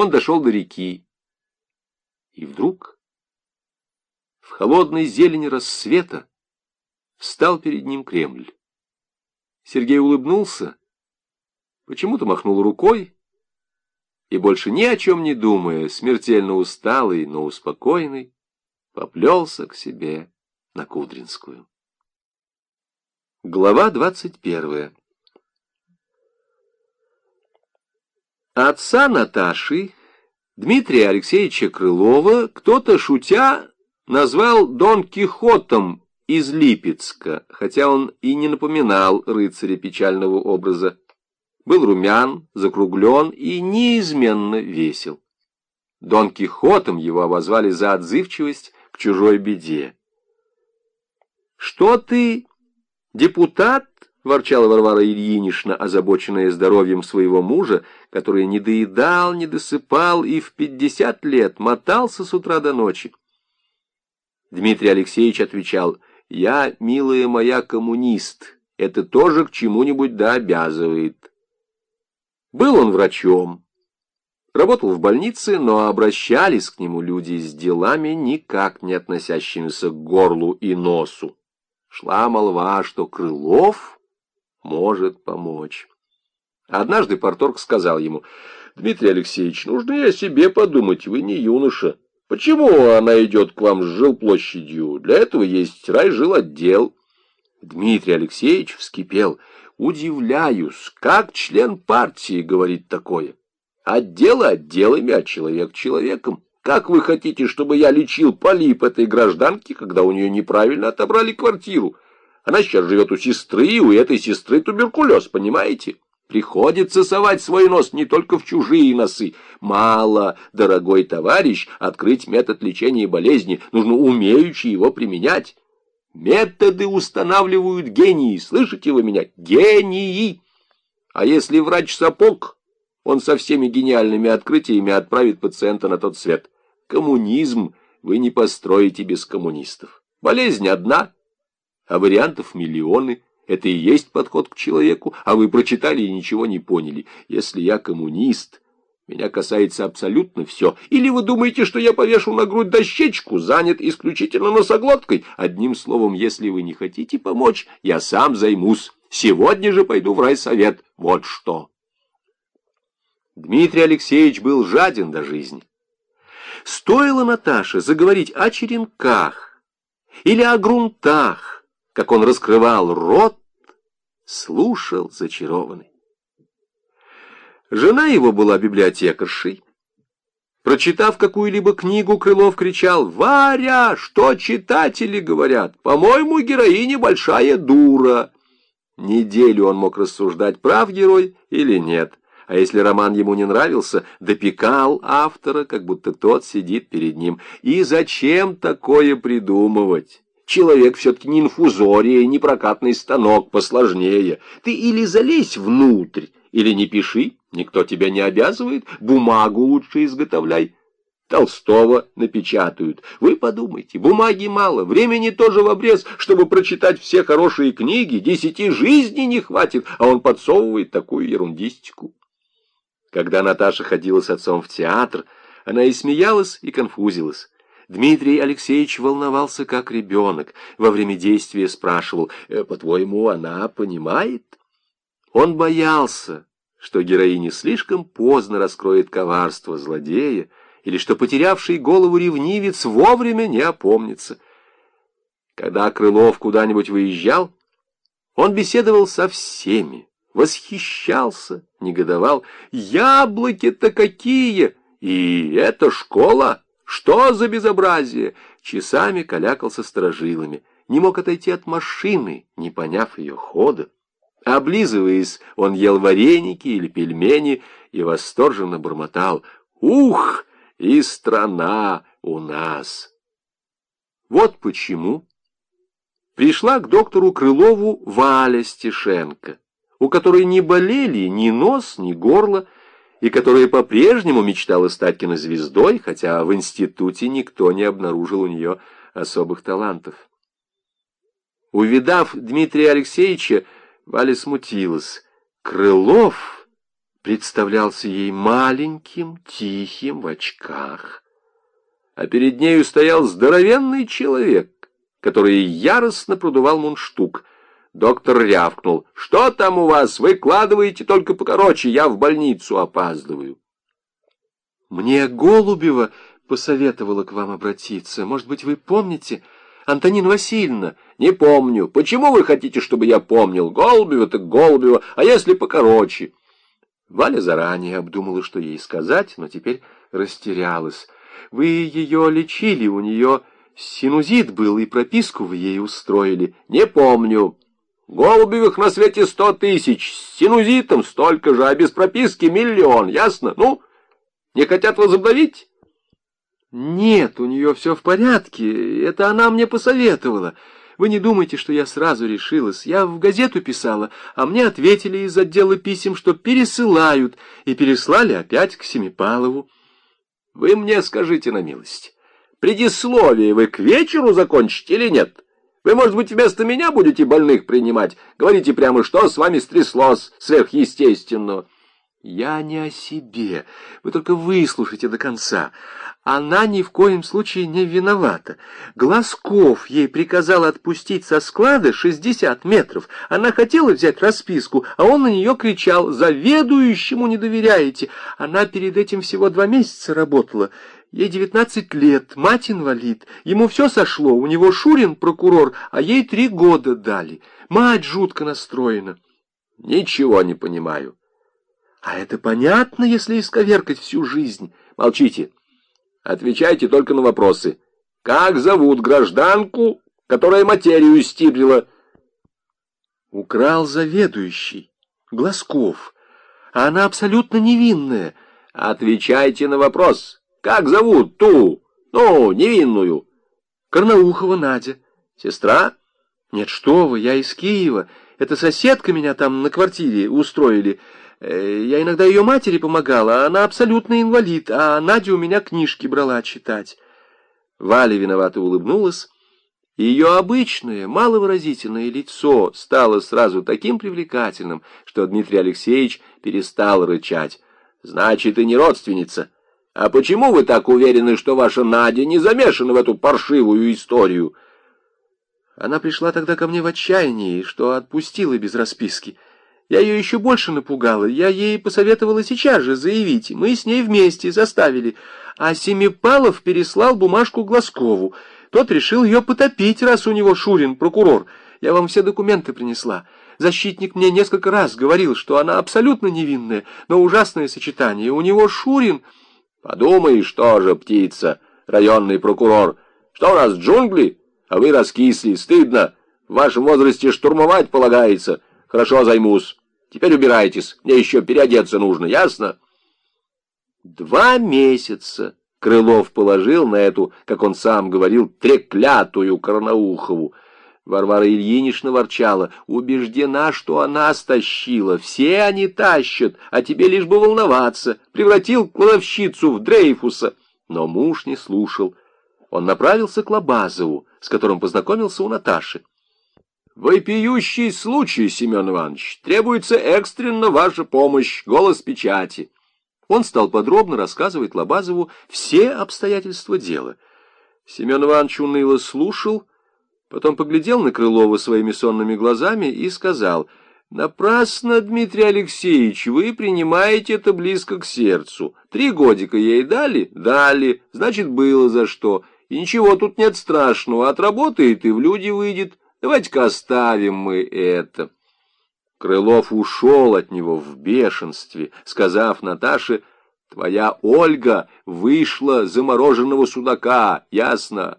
Он дошел до реки. И вдруг в холодной зелени рассвета встал перед ним Кремль. Сергей улыбнулся, почему-то махнул рукой и, больше ни о чем не думая, смертельно усталый, но успокоенный, поплелся к себе на Кудринскую. Глава двадцать первая Отца Наташи, Дмитрия Алексеевича Крылова, кто-то, шутя, назвал Дон Кихотом из Липецка, хотя он и не напоминал рыцаря печального образа. Был румян, закруглен и неизменно весел. Дон Кихотом его обозвали за отзывчивость к чужой беде. «Что ты, депутат?» — ворчала Варвара Ильинична, озабоченная здоровьем своего мужа, который не доедал, не досыпал и в пятьдесят лет мотался с утра до ночи. Дмитрий Алексеевич отвечал, «Я, милая моя, коммунист, это тоже к чему-нибудь да обязывает». Был он врачом, работал в больнице, но обращались к нему люди с делами, никак не относящимися к горлу и носу. Шла молва, что Крылов может помочь. Однажды порторг сказал ему, «Дмитрий Алексеевич, нужно и о себе подумать, вы не юноша. Почему она идет к вам с жилплощадью? Для этого есть райжилотдел». Дмитрий Алексеевич вскипел. «Удивляюсь, как член партии говорит такое? Отделы отделами, а человек человеком. Как вы хотите, чтобы я лечил полип этой гражданки, когда у нее неправильно отобрали квартиру?» Она сейчас живет у сестры, и у этой сестры туберкулез, понимаете? Приходится совать свой нос не только в чужие носы. Мало, дорогой товарищ, открыть метод лечения болезни. Нужно умеючи его применять. Методы устанавливают гении. Слышите вы меня? Гении! А если врач сапог, он со всеми гениальными открытиями отправит пациента на тот свет. Коммунизм вы не построите без коммунистов. Болезнь одна — а вариантов миллионы. Это и есть подход к человеку, а вы прочитали и ничего не поняли. Если я коммунист, меня касается абсолютно все. Или вы думаете, что я повешу на грудь дощечку, занят исключительно носоглоткой? Одним словом, если вы не хотите помочь, я сам займусь. Сегодня же пойду в райсовет. Вот что. Дмитрий Алексеевич был жаден до жизни. Стоило Наташе заговорить о черенках или о грунтах, как он раскрывал рот, слушал зачарованный. Жена его была библиотекаршей. Прочитав какую-либо книгу, Крылов кричал «Варя, что читатели говорят? По-моему, героиня большая дура». Неделю он мог рассуждать, прав герой или нет. А если роман ему не нравился, допекал автора, как будто тот сидит перед ним. И зачем такое придумывать? Человек все-таки не инфузория, не прокатный станок, посложнее. Ты или залезь внутрь, или не пиши, никто тебя не обязывает, бумагу лучше изготовляй. Толстого напечатают. Вы подумайте, бумаги мало, времени тоже в обрез, чтобы прочитать все хорошие книги, десяти жизней не хватит, а он подсовывает такую ерундистику. Когда Наташа ходила с отцом в театр, она и смеялась, и конфузилась. Дмитрий Алексеевич волновался как ребенок. Во время действия спрашивал, «Э, «По-твоему, она понимает?» Он боялся, что героиня слишком поздно раскроет коварство злодея, или что потерявший голову ревнивец вовремя не опомнится. Когда Крылов куда-нибудь выезжал, он беседовал со всеми, восхищался, негодовал. «Яблоки-то какие! И это школа!» Что за безобразие? Часами калякался сторожилами. Не мог отойти от машины, не поняв ее хода. Облизываясь, он ел вареники или пельмени и восторженно бормотал. «Ух, и страна у нас!» Вот почему пришла к доктору Крылову Валя Стешенко, у которой не болели ни нос, ни горло, и которая по-прежнему мечтала стать кинозвездой, хотя в институте никто не обнаружил у нее особых талантов. Увидав Дмитрия Алексеевича, Валя смутилась. Крылов представлялся ей маленьким, тихим, в очках. А перед нею стоял здоровенный человек, который яростно продувал мундштук. Доктор рявкнул. «Что там у вас? Выкладывайте только покороче, я в больницу опаздываю». «Мне Голубева посоветовала к вам обратиться. Может быть, вы помните?» Антонина Васильевна. Не помню. Почему вы хотите, чтобы я помнил? Голубева так Голубева, а если покороче? Валя заранее обдумала, что ей сказать, но теперь растерялась. Вы ее лечили, у нее синузит был, и прописку вы ей устроили. Не помню. Голубевых на свете сто тысяч, с синузитом столько же, а без прописки миллион, ясно? Ну, не хотят возобновить? «Нет, у нее все в порядке. Это она мне посоветовала. Вы не думайте, что я сразу решилась. Я в газету писала, а мне ответили из отдела писем, что пересылают, и переслали опять к Семипалову». «Вы мне скажите на милость, предисловие вы к вечеру закончите или нет? Вы, может быть, вместо меня будете больных принимать? Говорите прямо, что с вами стряслось сверхъестественного?» «Я не о себе. Вы только выслушайте до конца. Она ни в коем случае не виновата. Глазков ей приказал отпустить со склада 60 метров. Она хотела взять расписку, а он на нее кричал «Заведующему не доверяете». Она перед этим всего два месяца работала. Ей 19 лет, мать инвалид. Ему все сошло. У него Шурин прокурор, а ей три года дали. Мать жутко настроена». «Ничего не понимаю». А это понятно, если исковеркать всю жизнь. Молчите. Отвечайте только на вопросы. Как зовут гражданку, которая материю стиблила? Украл заведующий. Глазков. А она абсолютно невинная. Отвечайте на вопрос. Как зовут ту, ну, невинную? Карнаухова Надя. Сестра? Нет, что вы, я из Киева. Это соседка меня там на квартире устроили. Э, я иногда ее матери помогала, она абсолютно инвалид, а Надя у меня книжки брала читать. Валя виновато улыбнулась. Ее обычное, маловыразительное лицо стало сразу таким привлекательным, что Дмитрий Алексеевич перестал рычать. «Значит, и не родственница. А почему вы так уверены, что ваша Надя не замешана в эту паршивую историю?» Она пришла тогда ко мне в отчаянии, что отпустила без расписки. Я ее еще больше напугала. Я ей посоветовала сейчас же заявить. Мы с ней вместе заставили. А Семипалов переслал бумажку Глазкову. Тот решил ее потопить, раз у него Шурин, прокурор. Я вам все документы принесла. Защитник мне несколько раз говорил, что она абсолютно невинная, но ужасное сочетание. У него Шурин... Подумай, что же, птица, районный прокурор. Что у нас, джунгли? А вы раскисли, стыдно. В вашем возрасте штурмовать полагается. Хорошо, займусь. Теперь убирайтесь, мне еще переодеться нужно, ясно? Два месяца Крылов положил на эту, как он сам говорил, треклятую Карнаухову. Варвара Ильинична ворчала, убеждена, что она стащила. Все они тащат, а тебе лишь бы волноваться. Превратил кладовщицу в Дрейфуса. Но муж не слушал. Он направился к Лобазову, с которым познакомился у Наташи. «Вопиющий случай, Семен Иванович. Требуется экстренно ваша помощь. Голос печати». Он стал подробно рассказывать Лобазову все обстоятельства дела. Семен Иванович уныло слушал, потом поглядел на Крылова своими сонными глазами и сказал, «Напрасно, Дмитрий Алексеевич, вы принимаете это близко к сердцу. Три годика ей дали? Дали. Значит, было за что. И ничего тут нет страшного. Отработает и в люди выйдет». Давайте-ка оставим мы это. Крылов ушел от него в бешенстве, сказав Наташе, «Твоя Ольга вышла замороженного судака, ясно?